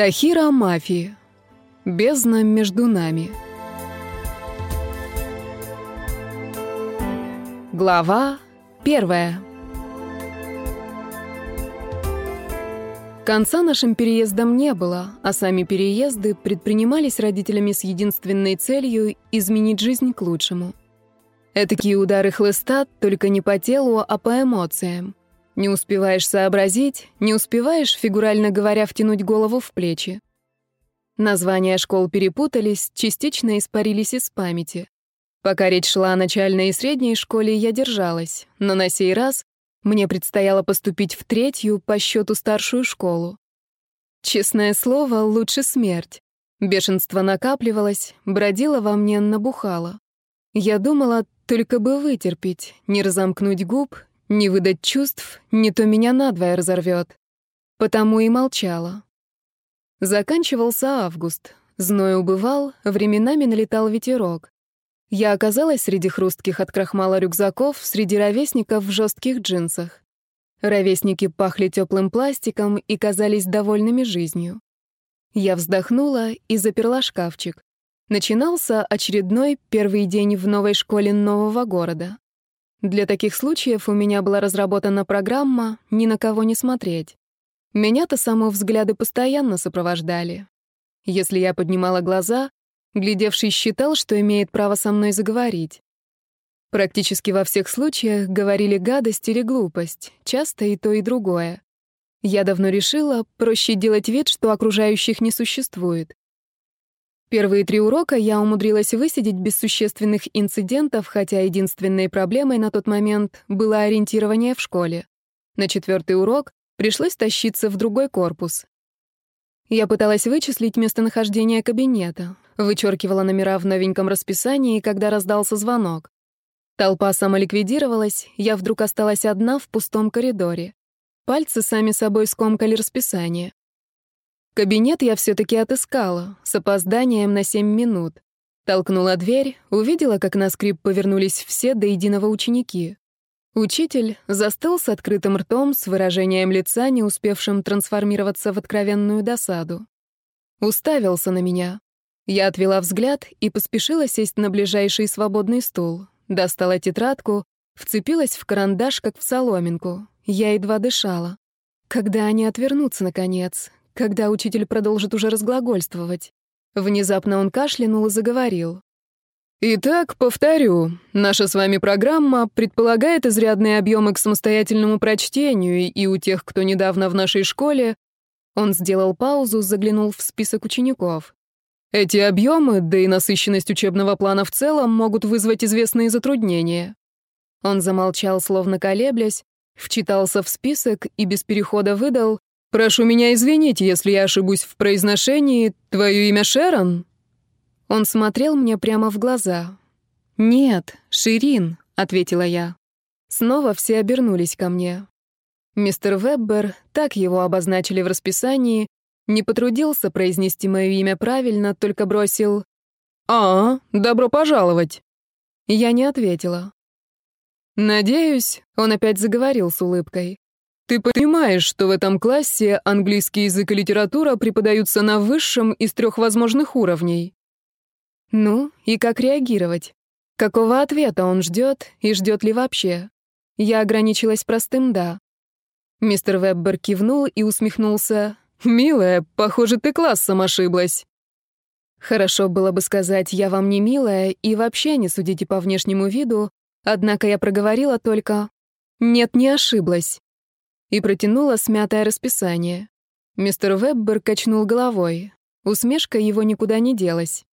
Тахира Мафи. Бездна между нами. Глава первая. Конца нашим переездам не было, а сами переезды предпринимались родителями с единственной целью изменить жизнь к лучшему. Этакие удары хлыста только не по телу, а по эмоциям. Не успеваешь сообразить, не успеваешь, фигурально говоря, втянуть голову в плечи. Названия школ перепутались, частично испарились из памяти. Пока речь шла о начальной и средней школе, я держалась, но на сей раз мне предстояло поступить в третью по счету старшую школу. Честное слово, лучше смерть. Бешенство накапливалось, бродило во мне, набухало. Я думала, только бы вытерпеть, не разомкнуть губ, не выдать чувств, не то меня надвое разорвет. Потому и молчала. Заканчивался август. Зной убывал, временами налетал ветерок. Я оказалась среди хрустких от крахмала рюкзаков, среди ровесников в жестких джинсах. Ровесники пахли теплым пластиком и казались довольными жизнью. Я вздохнула и заперла шкафчик. Начинался очередной первый день в новой школе нового города. Для таких случаев у меня была разработана программа «Ни на кого не смотреть». Меня-то само взгляды постоянно сопровождали. Если я поднимала глаза, глядевший считал, что имеет право со мной заговорить. Практически во всех случаях говорили гадость или глупость, часто и то, и другое. Я давно решила, проще делать вид, что окружающих не существует. Первые три урока я умудрилась высидеть без существенных инцидентов, хотя единственной проблемой на тот момент было ориентирование в школе. На четвертый урок пришлось тащиться в другой корпус. Я пыталась вычислить местонахождение кабинета, вычеркивала номера в новеньком расписании, когда раздался звонок. Толпа самоликвидировалась, я вдруг осталась одна в пустом коридоре. Пальцы сами собой скомкали расписание. Кабинет я все-таки отыскала, с опозданием на семь минут. Толкнула дверь, увидела, как на скрип повернулись все до единого ученики. Учитель застыл с открытым ртом, с выражением лица, не успевшим трансформироваться в откровенную досаду. Уставился на меня. Я отвела взгляд и поспешила сесть на ближайший свободный стул. Достала тетрадку, вцепилась в карандаш, как в соломинку. Я едва дышала. Когда они отвернутся, наконец? Когда учитель продолжит уже разглагольствовать. Внезапно он кашлянул и заговорил. Итак, повторю, наша с вами программа предполагает изрядные объемы к самостоятельному прочтению, и у тех, кто недавно в нашей школе, он сделал паузу, заглянул в список учеников. Эти объемы, да и насыщенность учебного плана в целом, могут вызвать известные затруднения. Он замолчал, словно колеблясь, вчитался в список и без перехода выдал «Прошу меня извинить, если я ошибусь в произношении. Твое имя Шерон?» Он смотрел мне прямо в глаза. «Нет, Ширин», — ответила я. Снова все обернулись ко мне. Мистер Веббер, так его обозначили в расписании, не потрудился произнести мое имя правильно, только бросил «А, добро пожаловать!» Я не ответила. «Надеюсь», — он опять заговорил с улыбкой, ты понимаешь, что в этом классе английский язык и литература преподаются на высшем из трех возможных уровней? Ну, и как реагировать? Какого ответа он ждет и ждет ли вообще? Я ограничилась простым «да». Мистер Веббер кивнул и усмехнулся. «Милая, похоже, ты классом ошиблась». Хорошо было бы сказать «я вам не милая» и вообще не судите по внешнему виду, однако я проговорила только «нет, не ошиблась» и протянула смятое расписание. Мистер Веббер качнул головой. Усмешка его никуда не делась.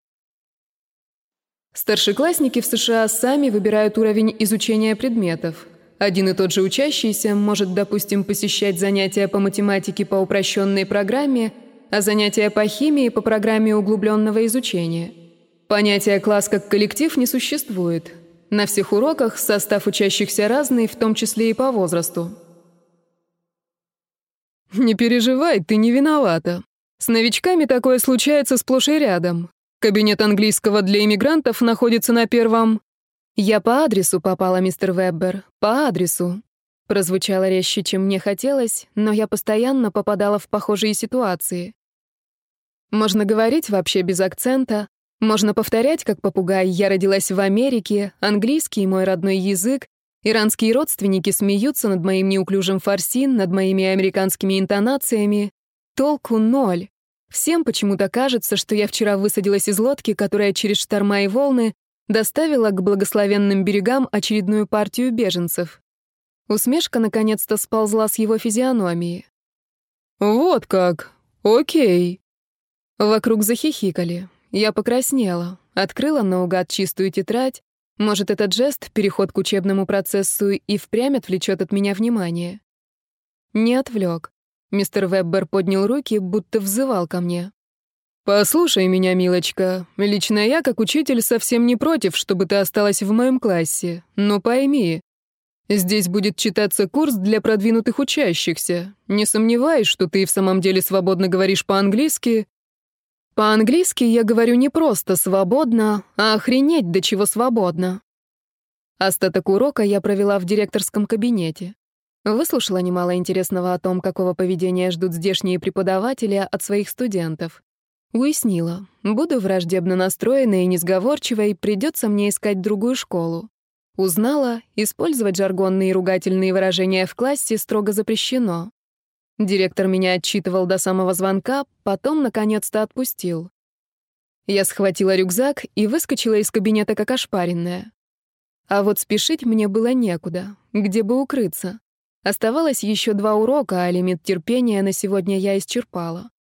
Старшеклассники в США сами выбирают уровень изучения предметов. Один и тот же учащийся может, допустим, посещать занятия по математике по упрощенной программе, а занятия по химии по программе углубленного изучения. Понятия «класс» как коллектив не существует. На всех уроках состав учащихся разный, в том числе и по возрасту. «Не переживай, ты не виновата. С новичками такое случается сплошь и рядом. Кабинет английского для иммигрантов находится на первом...» «Я по адресу попала, мистер Веббер, по адресу». Прозвучало резче, чем мне хотелось, но я постоянно попадала в похожие ситуации. Можно говорить вообще без акцента, можно повторять, как попугай, я родилась в Америке, английский — мой родной язык, иранские родственники смеются над моим неуклюжим фарси, над моими американскими интонациями. Толку ноль. Всем почему-то кажется, что я вчера высадилась из лодки, которая через шторма и волны доставила к благословенным берегам очередную партию беженцев. Усмешка наконец-то сползла с его физиономии. «Вот как! Окей!» Вокруг захихикали. Я покраснела, открыла наугад чистую тетрадь. Может, этот жест, переход к учебному процессу, и впрямь отвлечет от меня внимание. Не отвлек. Мистер Веббер поднял руки, будто взывал ко мне. «Послушай меня, милочка. Лично я, как учитель, совсем не против, чтобы ты осталась в моем классе. Но пойми, здесь будет читаться курс для продвинутых учащихся. Не сомневаюсь, что ты в самом деле свободно говоришь по-английски, по-английски я говорю не просто «свободно», а охренеть до чего свободно. Остаток урока я провела в директорском кабинете. Выслушала немало интересного о том, какого поведения ждут здешние преподаватели от своих студентов. Уяснила, буду враждебно настроенной и несговорчивой, придется мне искать другую школу. Узнала, использовать жаргонные и ругательные выражения в классе строго запрещено. Директор меня отчитывал до самого звонка, потом, наконец-то, отпустил. Я схватила рюкзак и выскочила из кабинета как ошпаренная. А вот спешить мне было некуда, где бы укрыться. Оставалось еще два урока, а лимит терпения на сегодня я исчерпала.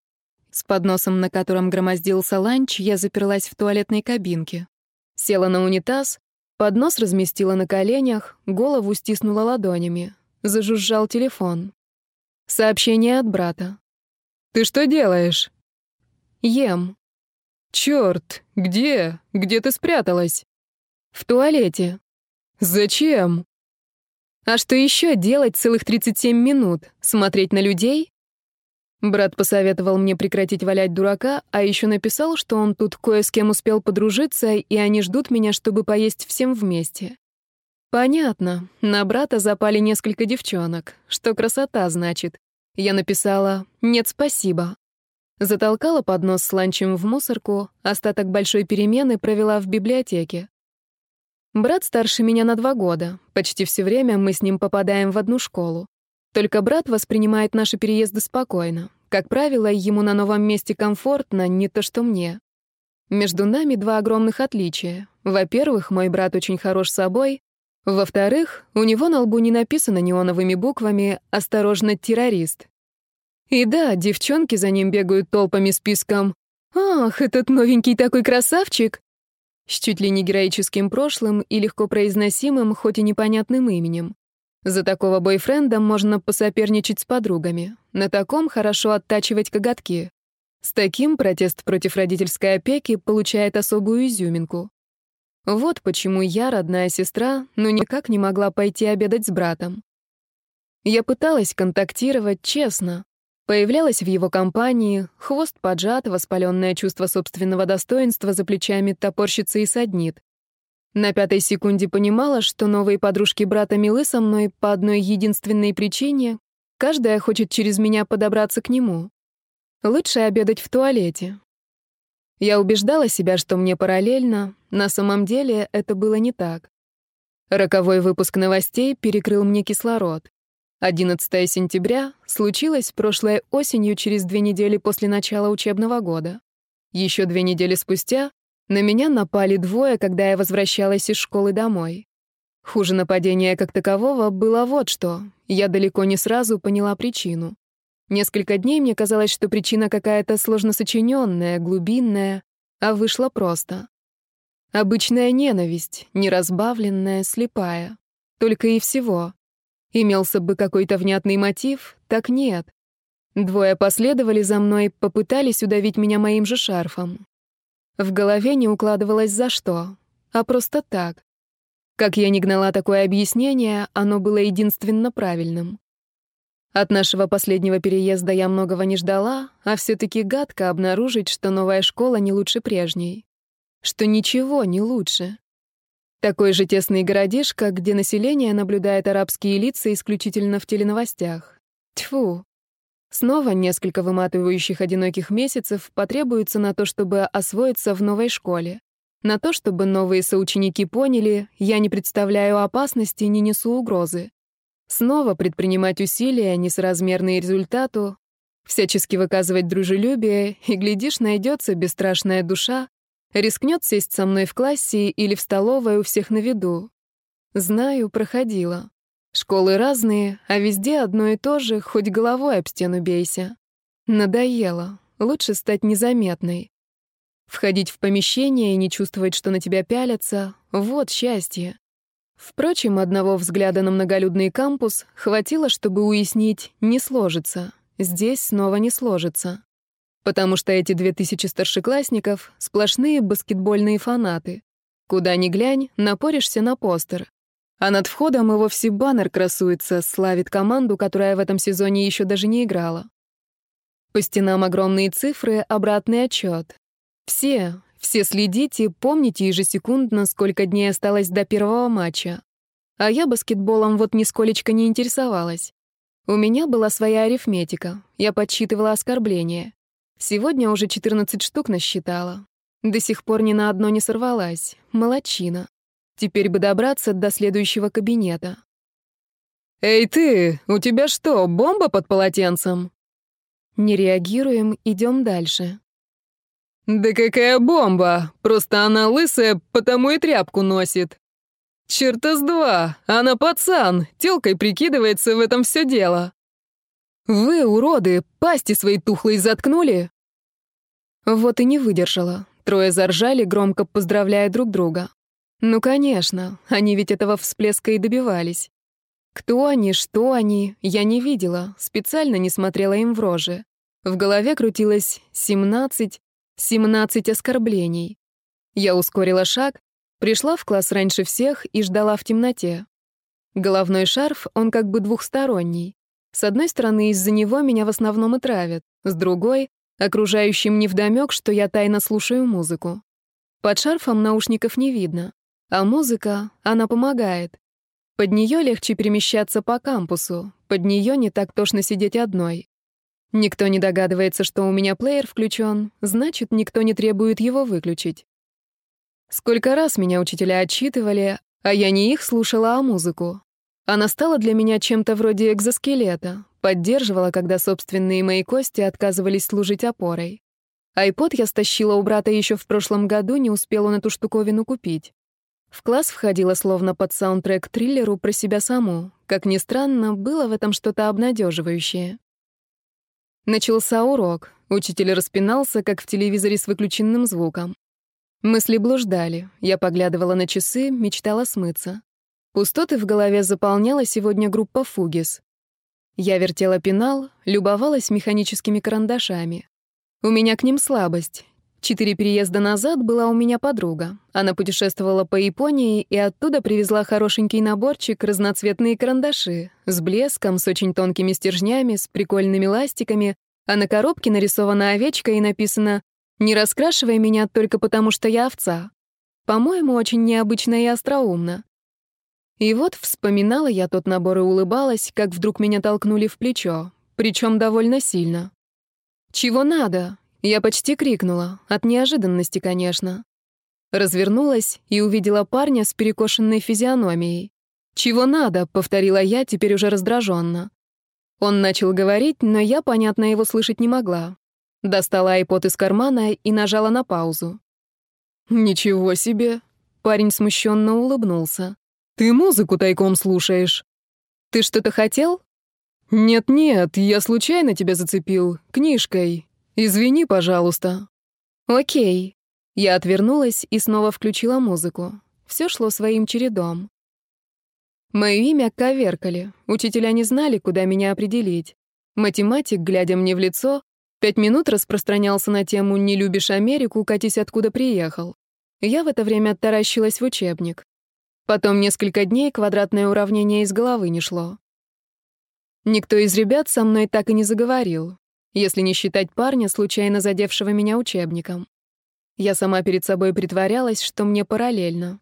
С подносом, на котором громоздился ланч, я заперлась в туалетной кабинке. Села на унитаз, поднос разместила на коленях, голову стиснула ладонями. Зажужжал телефон. Сообщение от брата. «Ты что делаешь?» «Ем». «Чёрт, где? Где ты спряталась?» «В туалете». «Зачем?» «А что еще делать целых 37 минут? Смотреть на людей?» Брат посоветовал мне прекратить валять дурака, а еще написал, что он тут кое с кем успел подружиться, и они ждут меня, чтобы поесть всем вместе. Понятно. На брата запали несколько девчонок. Что красота, значит. Я написала «Нет, спасибо». Затолкала поднос с ланчем в мусорку, остаток большой перемены провела в библиотеке. Брат старше меня на два года. Почти все время мы с ним попадаем в одну школу. Только брат воспринимает наши переезды спокойно. Как правило, ему на новом месте комфортно, не то что мне. Между нами два огромных отличия. Во-первых, мой брат очень хорош собой, во-вторых, у него на лбу не написано неоновыми буквами «Осторожно, террорист». И да, девчонки за ним бегают толпами списком «Ах, этот новенький такой красавчик!» с чуть ли не героическим прошлым и легко произносимым, хоть и непонятным именем. За такого бойфренда можно посоперничать с подругами. На таком хорошо оттачивать коготки. С таким протест против родительской опеки получает особую изюминку. Вот почему я, родная сестра, но никак не могла пойти обедать с братом. Я пыталась контактировать честно. Появлялась в его компании, хвост поджат, воспаленное чувство собственного достоинства за плечами топорщится и саднит. На пятой секунде понимала, что новые подружки брата милы со мной по одной единственной причине. Каждая хочет через меня подобраться к нему. Лучше обедать в туалете. Я убеждала себя, что мне параллельно, на самом деле это было не так. Роковой выпуск новостей перекрыл мне кислород. 11 сентября случилось прошлой осенью через две недели после начала учебного года. Еще две недели спустя на меня напали двое, когда я возвращалась из школы домой. Хуже нападения как такового было вот что. Я далеко не сразу поняла причину. Несколько дней мне казалось, что причина какая-то сложно сочиненная, глубинная, а вышло просто. Обычная ненависть, неразбавленная, слепая. Только и всего. Имелся бы какой-то внятный мотив, так нет. Двое последовали за мной, попытались удавить меня моим же шарфом. В голове не укладывалось за что, а просто так. Как я не гнала такое объяснение, оно было единственно правильным. От нашего последнего переезда я многого не ждала, а все-таки гадко обнаружить, что новая школа не лучше прежней. Что ничего не лучше. Такой же тесный городишко, где население наблюдает арабские лица исключительно в теленовостях. Тьфу. Снова несколько выматывающих одиноких месяцев потребуется на то, чтобы освоиться в новой школе. На то, чтобы новые соученики поняли, я не представляю опасности, не несу угрозы. Снова предпринимать усилия, несоразмерные результату, всячески выказывать дружелюбие, и, глядишь, найдется бесстрашная душа, рискнет сесть со мной в классе или в столовой у всех на виду. Знаю, проходила. Школы разные, а везде одно и то же, хоть головой об стену бейся. Надоело. Лучше стать незаметной. Входить в помещение и не чувствовать, что на тебя пялятся — вот счастье. Впрочем, одного взгляда на многолюдный кампус хватило, чтобы уяснить — не сложится. Здесь снова не сложится. Потому что эти две тысячи старшеклассников — сплошные баскетбольные фанаты. Куда ни глянь, напоришься на постер. А над входом и вовсе баннер красуется, славит команду, которая в этом сезоне еще даже не играла. По стенам огромные цифры, обратный отчет. Все, все следите, помните ежесекундно, сколько дней осталось до первого матча. А я баскетболом вот нисколечко не интересовалась. У меня была своя арифметика, я подсчитывала оскорбления. Сегодня уже 14 штук насчитала. До сих пор ни на одно не сорвалась. Молодчина. Теперь бы добраться до следующего кабинета. «Эй ты, у тебя что, бомба под полотенцем?» Не реагируем, идем дальше. «Да какая бомба! Просто она лысая, потому и тряпку носит. Черта с два, она пацан, тёлкой прикидывается в этом все дело. Вы, уроды, пасти свои тухлые заткнули?» Вот и не выдержала. Трое заржали, громко поздравляя друг друга. Ну, конечно, они ведь этого всплеска и добивались. Кто они, что они, я не видела, специально не смотрела им в рожи. В голове крутилось семнадцать, Семнадцать оскорблений. Я ускорила шаг, пришла в класс раньше всех и ждала в темноте. Головной шарф, он как бы двухсторонний. С одной стороны, из-за него меня в основном и травят, с другой — окружающим невдомёк, что я тайно слушаю музыку. Под шарфом наушников не видно, а музыка, она помогает. Под неё легче перемещаться по кампусу, под неё не так тошно сидеть одной. Никто не догадывается, что у меня плеер включен, значит, никто не требует его выключить. Сколько раз меня учителя отчитывали, а я не их слушала, а музыку. Она стала для меня чем-то вроде экзоскелета, поддерживала, когда собственные мои кости отказывались служить опорой. Айпод я стащила у брата еще в прошлом году, не успел он эту штуковину купить. В класс входила словно под саундтрек триллеру про себя саму. Как ни странно, было в этом что-то обнадеживающее. Начался урок. Учитель распинался, как в телевизоре с выключенным звуком. Мысли блуждали. Я поглядывала на часы, мечтала смыться. Пустоты в голове заполняла сегодня группа «Фугис». Я вертела пенал, любовалась механическими карандашами. У меня к ним слабость. Четыре переезда назад была у меня подруга. Она путешествовала по Японии и оттуда привезла хорошенький наборчик разноцветные карандаши с блеском, с очень тонкими стержнями, с прикольными ластиками, а на коробке нарисована овечка и написано «Не раскрашивай меня только потому, что я овца». По-моему, очень необычно и остроумно. И вот вспоминала я тот набор и улыбалась, как вдруг меня толкнули в плечо, причем довольно сильно. «Чего надо?» Я почти крикнула, от неожиданности, конечно. Развернулась и увидела парня с перекошенной физиономией. «Чего надо?» — повторила я, теперь уже раздраженно. Он начал говорить, но я, понятно, его слышать не могла. Достала айпод из кармана и нажала на паузу. «Ничего себе!» — парень смущенно улыбнулся. «Ты музыку тайком слушаешь». «Ты что-то хотел?» «Нет-нет, я случайно тебя зацепил. Книжкой. «Извини, пожалуйста». «Окей». Я отвернулась и снова включила музыку. Все шло своим чередом. Мое имя коверкали. Учителя не знали, куда меня определить. Математик, глядя мне в лицо, пять минут распространялся на тему «Не любишь Америку, катись откуда приехал». Я в это время таращилась в учебник. Потом несколько дней квадратное уравнение из головы не шло. Никто из ребят со мной так и не заговорил если не считать парня, случайно задевшего меня учебником. Я сама перед собой притворялась, что мне параллельно.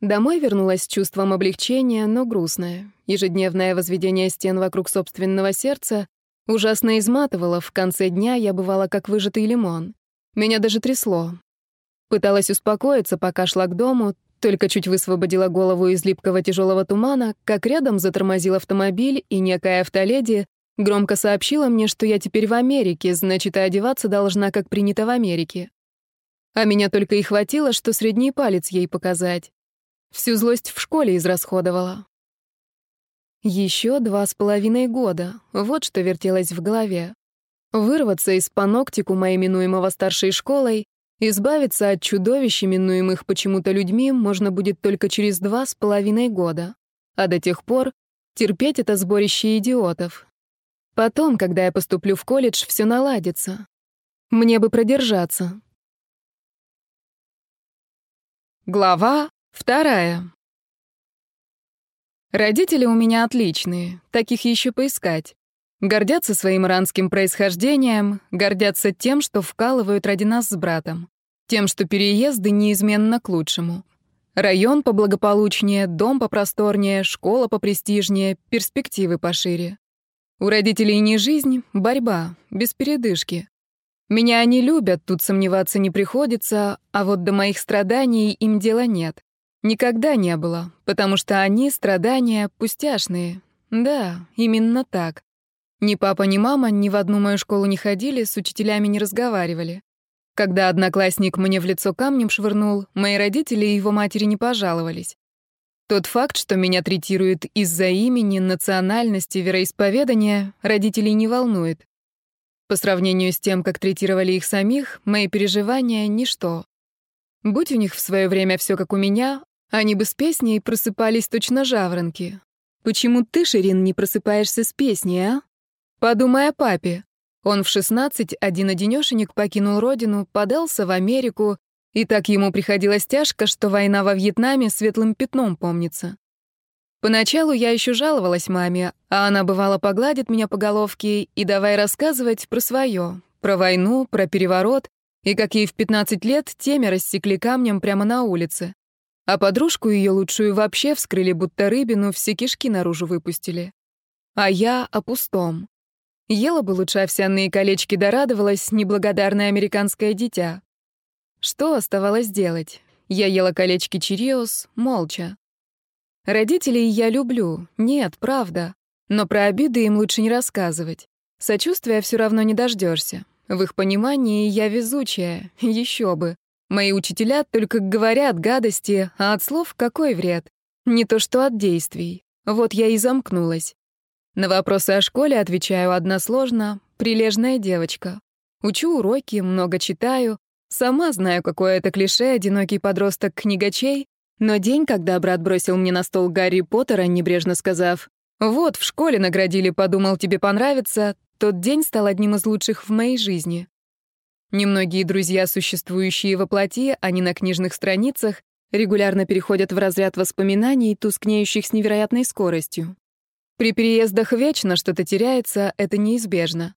Домой вернулась с чувством облегчения, но грустная. Ежедневное возведение стен вокруг собственного сердца ужасно изматывало. В конце дня я бывала как выжатый лимон. Меня даже трясло. Пыталась успокоиться, пока шла к дому, только чуть высвободила голову из липкого тяжелого тумана, как рядом затормозил автомобиль, и некая автоледи громко сообщила мне, что я теперь в Америке, значит, и одеваться должна, как принято в Америке. А меня только и хватило, что средний палец ей показать. Всю злость в школе израсходовала. Еще два с половиной года. Вот что вертелось в голове. Вырваться из паноктикума, именуемого старшей школой, избавиться от чудовищ, именуемых почему-то людьми, можно будет только через два с половиной года. А до тех пор терпеть это сборище идиотов. Потом, когда я поступлю в колледж, все наладится. Мне бы продержаться. Глава Вторая. Родители у меня отличные, таких еще поискать. Гордятся своим иранским происхождением, гордятся тем, что вкалывают ради нас с братом, тем, что переезды неизменно к лучшему. Район поблагополучнее, дом попросторнее, школа попрестижнее, перспективы пошире. У родителей не жизнь, борьба, без передышки. Меня они любят, тут сомневаться не приходится, а вот до моих страданий им дела нет. Никогда не было, потому что они страдания пустяшные. Да, именно так. Ни папа, ни мама ни в одну мою школу не ходили, с учителями не разговаривали. Когда одноклассник мне в лицо камнем швырнул, мои родители и его матери не пожаловались. Тот факт, что меня третируют из-за имени, национальности, вероисповедания, родителей не волнует. По сравнению с тем, как третировали их самих, мои переживания — ничто. Будь у них в свое время все как у меня, они бы с песней просыпались точно жаворонки. Почему ты, Ширин, не просыпаешься с песней, а? Подумай о папе. Он в 16 один-одинёшенек покинул родину, подался в Америку, и так ему приходилось тяжко, что война во Вьетнаме светлым пятном помнится. Поначалу я еще жаловалась маме, а она бывало погладит меня по головке и давай рассказывать про свое, про войну, про переворот, и как ей в 15 лет темя рассекли камнем прямо на улице. А подружку ее лучшую вообще вскрыли, будто рыбину, все кишки наружу выпустили. А я о пустом. Ела бы лучше овсяные колечки да радовалась, неблагодарное американское дитя. Что оставалось делать? Я ела колечки Чириос молча. Родителей я люблю, нет, правда. Но про обиды им лучше не рассказывать. Сочувствия все равно не дождешься. В их понимании я везучая, еще бы. Мои учителя только говорят гадости, а от слов какой вред? Не то что от действий. Вот я и замкнулась. На вопросы о школе отвечаю односложно «прилежная девочка». Учу уроки, много читаю. Сама знаю, какое это клише «одинокий подросток книгачей», но день, когда брат бросил мне на стол Гарри Поттера, небрежно сказав «Вот, в школе наградили, подумал, тебе понравится», тот день стал одним из лучших в моей жизни. Немногие друзья, существующие во плоти, а не на книжных страницах, регулярно переходят в разряд воспоминаний, тускнеющих с невероятной скоростью. При переездах вечно что-то теряется, это неизбежно.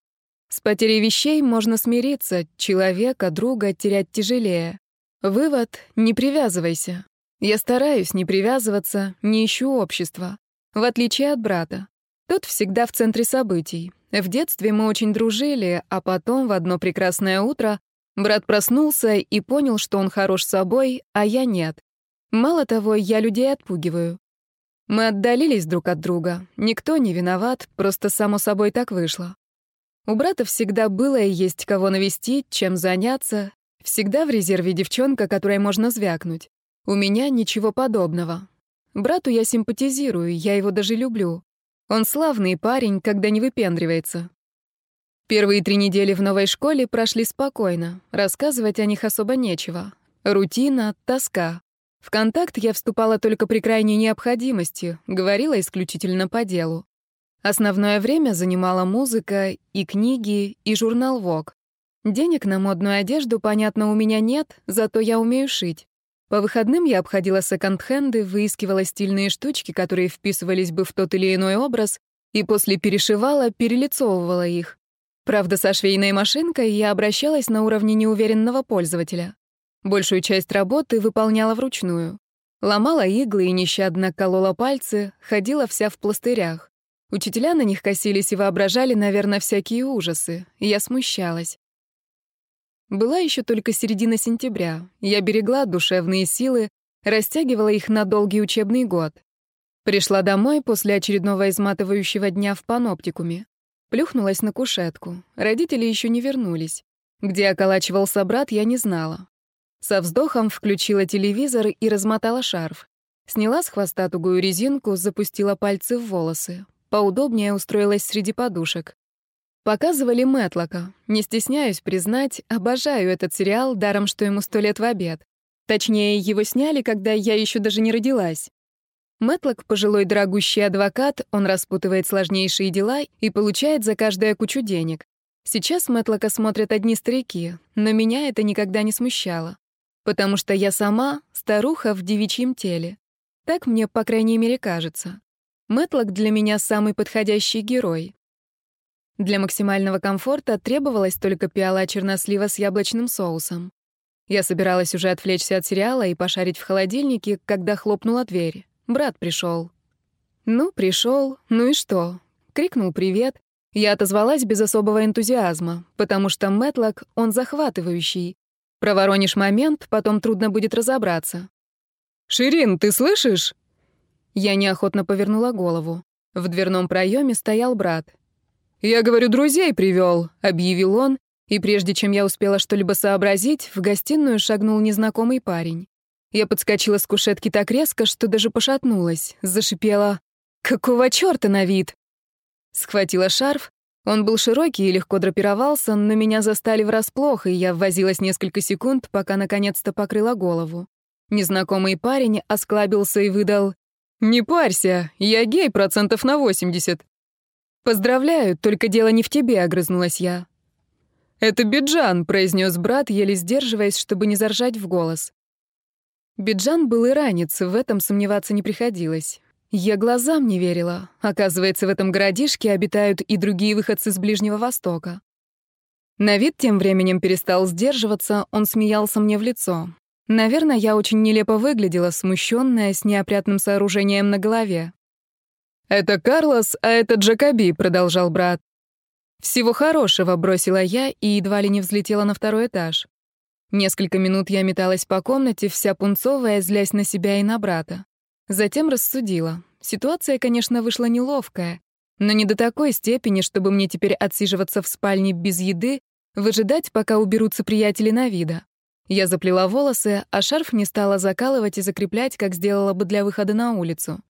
С потерей вещей можно смириться, человека, друга терять тяжелее. Вывод — не привязывайся. Я стараюсь не привязываться, не ищу общества. В отличие от брата. Тот всегда в центре событий. В детстве мы очень дружили, а потом в одно прекрасное утро брат проснулся и понял, что он хорош собой, а я нет. Мало того, я людей отпугиваю. Мы отдалились друг от друга. Никто не виноват, просто само собой так вышло. У брата всегда было и есть кого навестить, чем заняться. Всегда в резерве девчонка, которой можно звякнуть. У меня ничего подобного. Брату я симпатизирую, я его даже люблю. Он славный парень, когда не выпендривается. Первые три недели в новой школе прошли спокойно. Рассказывать о них особо нечего. Рутина, тоска. В контакт я вступала только при крайней необходимости, говорила исключительно по делу. Основное время занимала музыка и книги, и журнал Vogue. Денег на модную одежду, понятно, у меня нет, зато я умею шить. По выходным я обходила секонд-хенды, выискивала стильные штучки, которые вписывались бы в тот или иной образ, и после перешивала, перелицовывала их. Правда, со швейной машинкой я обращалась на уровне неуверенного пользователя. Большую часть работы выполняла вручную. Ломала иглы и нещадно колола пальцы, ходила вся в пластырях. Учителя на них косились и воображали, наверное, всякие ужасы. Я смущалась. Была еще только середина сентября. Я берегла душевные силы, растягивала их на долгий учебный год. Пришла домой после очередного изматывающего дня в паноптикуме. Плюхнулась на кушетку. Родители еще не вернулись. Где околачивался брат, я не знала. Со вздохом включила телевизор и размотала шарф. Сняла с хвоста тугую резинку, запустила пальцы в волосы. Поудобнее устроилась среди подушек. Показывали Мэтлока. Не стесняюсь признать, обожаю этот сериал, даром что ему сто лет в обед. Точнее, его сняли, когда я еще даже не родилась. Мэтлок — пожилой дорогущий адвокат, он распутывает сложнейшие дела и получает за каждое кучу денег. Сейчас Мэтлока смотрят одни старики, но меня это никогда не смущало. Потому что я сама — старуха в девичьем теле. Так мне, по крайней мере, кажется. Мэтлок для меня самый подходящий герой. Для максимального комфорта требовалась только пиала чернослива с яблочным соусом. Я собиралась уже отвлечься от сериала и пошарить в холодильнике, когда хлопнула дверь. Брат пришел. Ну, пришел, ну и что? Крикнул «Привет». Я отозвалась без особого энтузиазма, потому что Мэтлок, он захватывающий. Проворонишь момент, потом трудно будет разобраться. «Ширин, ты слышишь?» Я неохотно повернула голову. В дверном проеме стоял брат. «Я говорю, друзей привел», — объявил он, и прежде чем я успела что-либо сообразить, в гостиную шагнул незнакомый парень. Я подскочила с кушетки так резко, что даже пошатнулась, зашипела «Какого чёрта на вид?» Схватила шарф, он был широкий и легко драпировался, но меня застали врасплох, и я возилась несколько секунд, пока наконец-то покрыла голову. Незнакомый парень осклабился и выдал «Не парься, я гей процентов на 80». «Поздравляю, только дело не в тебе», — огрызнулась я. «Это Биджан», — произнес брат, еле сдерживаясь, чтобы не заржать в голос. Биджан был иранец, в этом сомневаться не приходилось. Я глазам не верила. Оказывается, в этом городишке обитают и другие выходцы с Ближнего Востока. На вид тем временем перестал сдерживаться, он смеялся мне в лицо. Наверное, я очень нелепо выглядела, смущенная, с неопрятным сооружением на голове. «Это Карлос, а это Джакоби», — продолжал брат. «Всего хорошего», — бросила я и едва ли не взлетела на второй этаж. Несколько минут я металась по комнате, вся пунцовая, злясь на себя и на брата. Затем рассудила. Ситуация, конечно, вышла неловкая, но не до такой степени, чтобы мне теперь отсиживаться в спальне без еды, выжидать, пока уберутся приятели на вида. Я заплела волосы, а шарф не стала закалывать и закреплять, как сделала бы для выхода на улицу.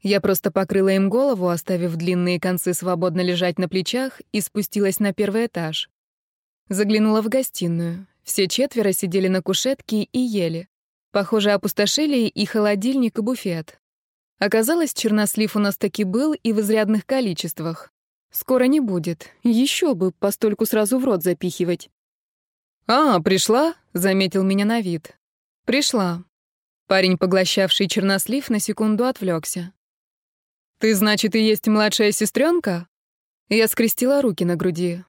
Я просто покрыла им голову, оставив длинные концы свободно лежать на плечах, и спустилась на первый этаж. Заглянула в гостиную. Все четверо сидели на кушетке и ели. Похоже, опустошили и холодильник, и буфет. Оказалось, чернослив у нас таки был и в изрядных количествах. Скоро не будет. Еще бы, постольку сразу в рот запихивать. «А, пришла?» — заметил меня на вид. «Пришла». Парень, поглощавший чернослив, на секунду отвлекся. «Ты, значит, и есть младшая сестренка? Я скрестила руки на груди.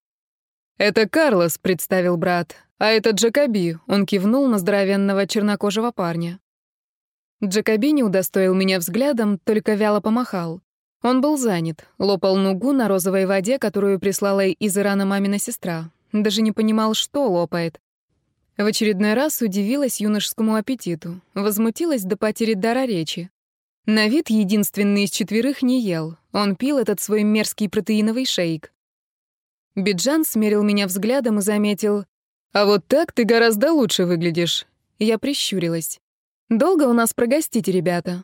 «Это Карлос», — представил брат. «А это Джакоби», — он кивнул на здоровенного чернокожего парня. Джакоби не удостоил меня взглядом, только вяло помахал. Он был занят, лопал нугу на розовой воде, которую прислала из Ирана мамина сестра. Даже не понимал, что лопает. В очередной раз удивилась юношескому аппетиту, возмутилась до потери дара речи. На вид единственный из четверых не ел. Он пил этот свой мерзкий протеиновый шейк. Биджан смерил меня взглядом и заметил. «А вот так ты гораздо лучше выглядишь». Я прищурилась. «Долго у нас прогостите, ребята?»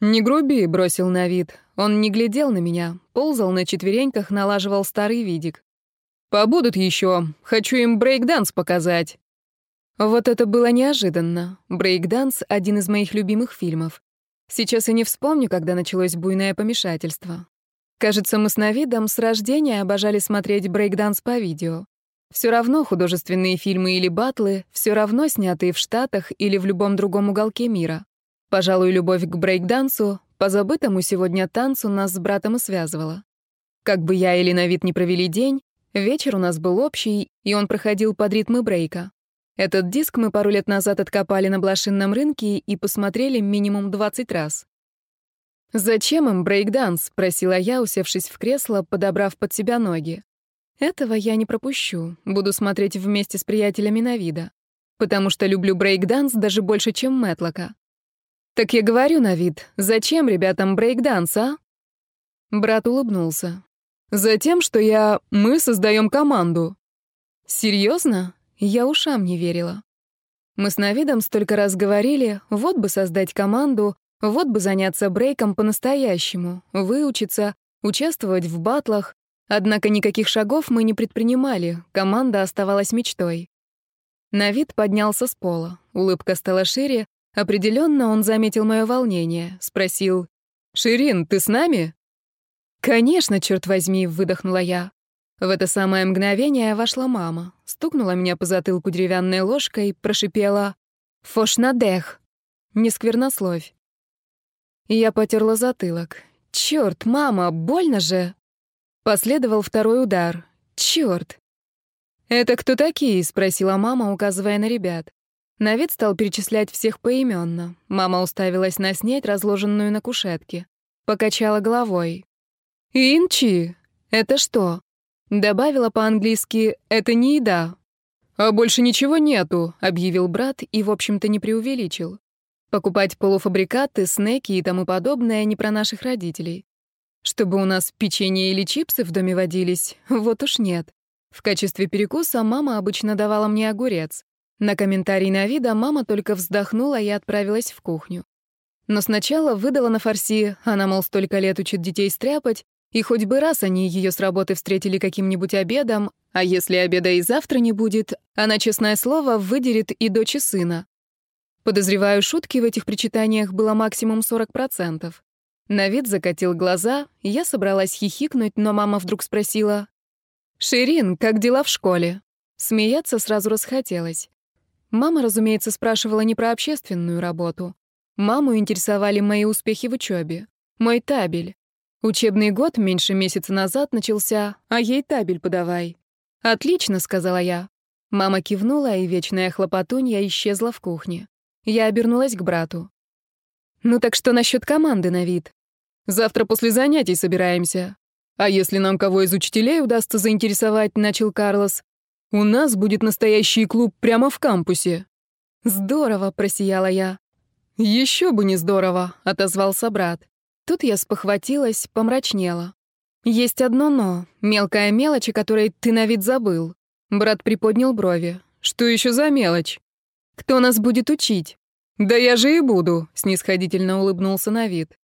«Не груби», — бросил на вид. Он не глядел на меня, ползал на четвереньках, налаживал старый видик. «Побудут еще. Хочу им брейкданс показать». Вот это было неожиданно. Брейкданс — один из моих любимых фильмов. Сейчас и не вспомню, когда началось буйное помешательство. Кажется, мы с Навидом с рождения обожали смотреть брейкданс по видео. Все равно художественные фильмы или батлы, все равно снятые в Штатах или в любом другом уголке мира. Пожалуй, любовь к брейкдансу, по забытому сегодня танцу нас с братом и связывала. Как бы я или Навид не провели день, вечер у нас был общий, и он проходил под ритмы брейка. Этот диск мы пару лет назад откопали на блошинном рынке и посмотрели минимум 20 раз. «Зачем им брейкданс?» — спросила я, усевшись в кресло, подобрав под себя ноги. «Этого я не пропущу. Буду смотреть вместе с приятелями Навида. Потому что люблю брейкданс даже больше, чем Мэтлока. Так я говорю Навид, зачем ребятам брейкданс, а?» Брат улыбнулся. «Затем, что я... Мы создаем команду». «Серьезно?» Я ушам не верила. Мы с Навидом столько раз говорили, вот бы создать команду, вот бы заняться брейком по-настоящему, выучиться, участвовать в батлах. Однако никаких шагов мы не предпринимали, команда оставалась мечтой. Навид поднялся с пола, улыбка стала шире, определенно он заметил мое волнение, спросил, «Ширин, ты с нами?» «Конечно, черт возьми», — выдохнула я. В это самое мгновение вошла мама, стукнула меня по затылку деревянной ложкой, прошипела «Фошнадех!» Не сквернословь. Я потерла затылок. «Чёрт, мама, больно же!» Последовал второй удар. «Чёрт!» «Это кто такие?» — спросила мама, указывая на ребят. На стал перечислять всех поименно. Мама уставилась на снеть, разложенную на кушетке. Покачала головой. «Инчи? Это что?» Добавила по-английски «это не еда». «А больше ничего нету», — объявил брат и, в общем-то, не преувеличил. Покупать полуфабрикаты, снеки и тому подобное не про наших родителей. Чтобы у нас печенье или чипсы в доме водились, вот уж нет. В качестве перекуса мама обычно давала мне огурец. На комментарий на вида мама только вздохнула и отправилась в кухню. Но сначала выдала на фарси, она, мол, столько лет учит детей стряпать, и хоть бы раз они ее с работы встретили каким-нибудь обедом, а если обеда и завтра не будет, она, честное слово, выдерет и дочь и сына. Подозреваю, шутки в этих причитаниях было максимум 40%. На вид закатил глаза, я собралась хихикнуть, но мама вдруг спросила. «Ширин, как дела в школе?» Смеяться сразу расхотелось. Мама, разумеется, спрашивала не про общественную работу. Маму интересовали мои успехи в учебе, мой табель. Учебный год меньше месяца назад начался, а ей табель подавай. «Отлично», — сказала я. Мама кивнула, и вечная хлопотунья исчезла в кухне. Я обернулась к брату. «Ну так что насчет команды на вид? Завтра после занятий собираемся. А если нам кого из учителей удастся заинтересовать, — начал Карлос, — у нас будет настоящий клуб прямо в кампусе». «Здорово», — просияла я. «Еще бы не здорово», — отозвался брат. Тут я спохватилась, помрачнела. Есть одно «но», мелкая мелочь, о которой ты на вид забыл. Брат приподнял брови. Что еще за мелочь? Кто нас будет учить? Да я же и буду, снисходительно улыбнулся на вид.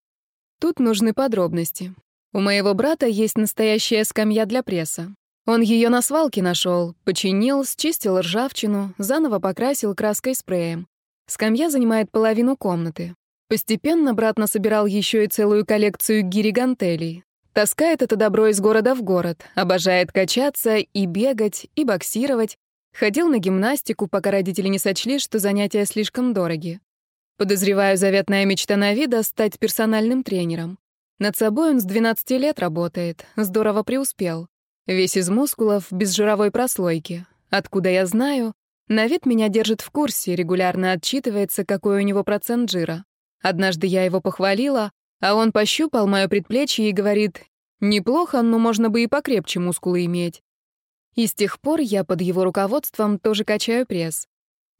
Тут нужны подробности. У моего брата есть настоящая скамья для пресса. Он ее на свалке нашел, починил, счистил ржавчину, заново покрасил краской спреем. Скамья занимает половину комнаты. Постепенно брат насобирал еще и целую коллекцию гиригантелей. Таскает это добро из города в город, обожает качаться и бегать, и боксировать. Ходил на гимнастику, пока родители не сочли, что занятия слишком дороги. Подозреваю, заветная мечта Навида — стать персональным тренером. Над собой он с 12 лет работает, здорово преуспел. Весь из мускулов, без жировой прослойки. Откуда я знаю? Навид меня держит в курсе, регулярно отчитывается, какой у него процент жира. Однажды я его похвалила, а он пощупал мое предплечье и говорит, «Неплохо, но можно бы и покрепче мускулы иметь». И с тех пор я под его руководством тоже качаю пресс.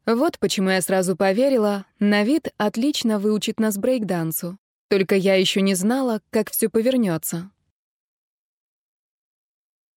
Вот почему я сразу поверила, на вид отлично выучит нас брейкдансу. Только я еще не знала, как все повернется.